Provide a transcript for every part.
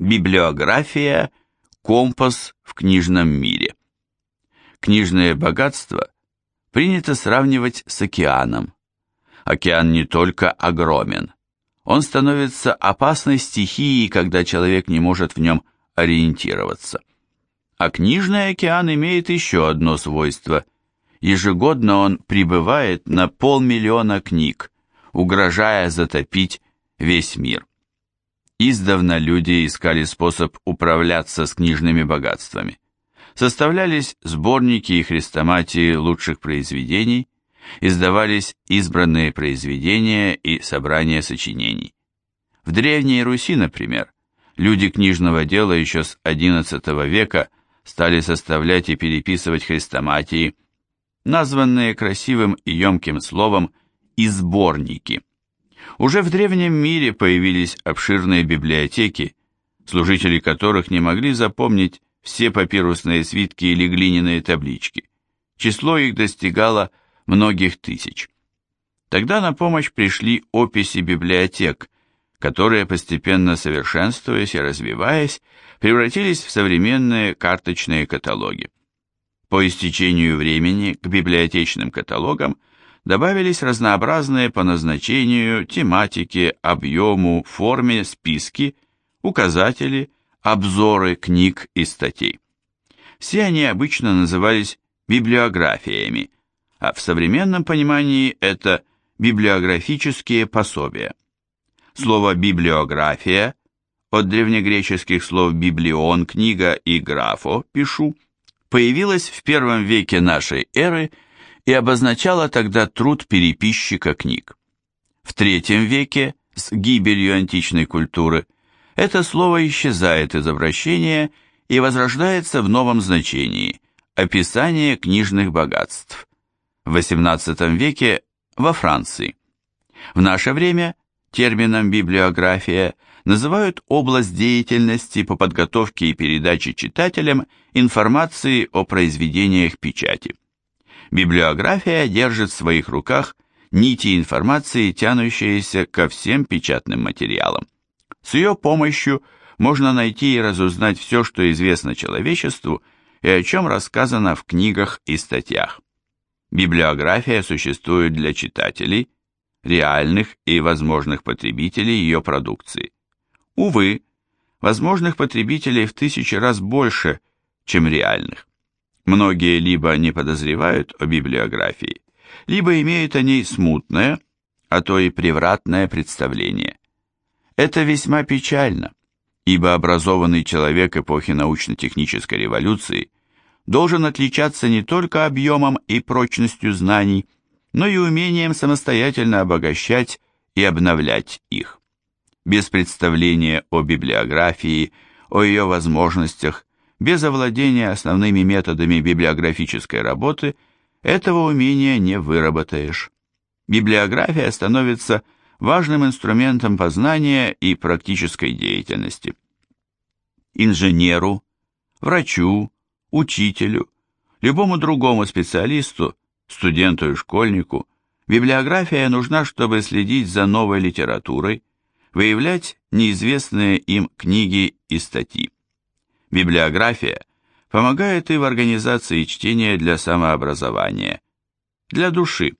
Библиография – компас в книжном мире. Книжное богатство принято сравнивать с океаном. Океан не только огромен, он становится опасной стихией, когда человек не может в нем ориентироваться. А книжный океан имеет еще одно свойство. Ежегодно он прибывает на полмиллиона книг, угрожая затопить весь мир. Издавна люди искали способ управляться с книжными богатствами. Составлялись сборники и хрестоматии лучших произведений, издавались избранные произведения и собрания сочинений. В Древней Руси, например, люди книжного дела еще с XI века стали составлять и переписывать хрестоматии, названные красивым и емким словом «изборники». Уже в древнем мире появились обширные библиотеки, служители которых не могли запомнить все папирусные свитки или глиняные таблички. Число их достигало многих тысяч. Тогда на помощь пришли описи библиотек, которые, постепенно совершенствуясь и развиваясь, превратились в современные карточные каталоги. По истечению времени к библиотечным каталогам добавились разнообразные по назначению, тематике, объему, форме списки, указатели, обзоры книг и статей. Все они обычно назывались библиографиями, а в современном понимании это библиографические пособия. Слово «библиография» от древнегреческих слов «библион» – книга и «графо» – пишу, появилось в первом веке нашей эры и обозначало тогда труд переписчика книг. В третьем веке, с гибелью античной культуры, это слово исчезает из обращения и возрождается в новом значении – описание книжных богатств. В XVIII веке во Франции. В наше время термином библиография называют область деятельности по подготовке и передаче читателям информации о произведениях печати. Библиография держит в своих руках нити информации, тянущиеся ко всем печатным материалам. С ее помощью можно найти и разузнать все, что известно человечеству и о чем рассказано в книгах и статьях. Библиография существует для читателей, реальных и возможных потребителей ее продукции. Увы, возможных потребителей в тысячи раз больше, чем реальных. Многие либо не подозревают о библиографии, либо имеют о ней смутное, а то и превратное представление. Это весьма печально, ибо образованный человек эпохи научно-технической революции – должен отличаться не только объемом и прочностью знаний, но и умением самостоятельно обогащать и обновлять их. Без представления о библиографии, о ее возможностях, без овладения основными методами библиографической работы, этого умения не выработаешь. Библиография становится важным инструментом познания и практической деятельности. Инженеру, врачу, учителю, любому другому специалисту, студенту и школьнику, библиография нужна, чтобы следить за новой литературой, выявлять неизвестные им книги и статьи. Библиография помогает и в организации чтения для самообразования, для души,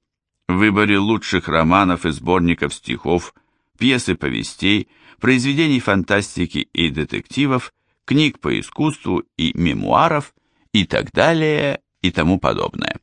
в выборе лучших романов и сборников стихов, пьесы повестей, произведений фантастики и детективов, книг по искусству и мемуаров, и так далее и тому подобное.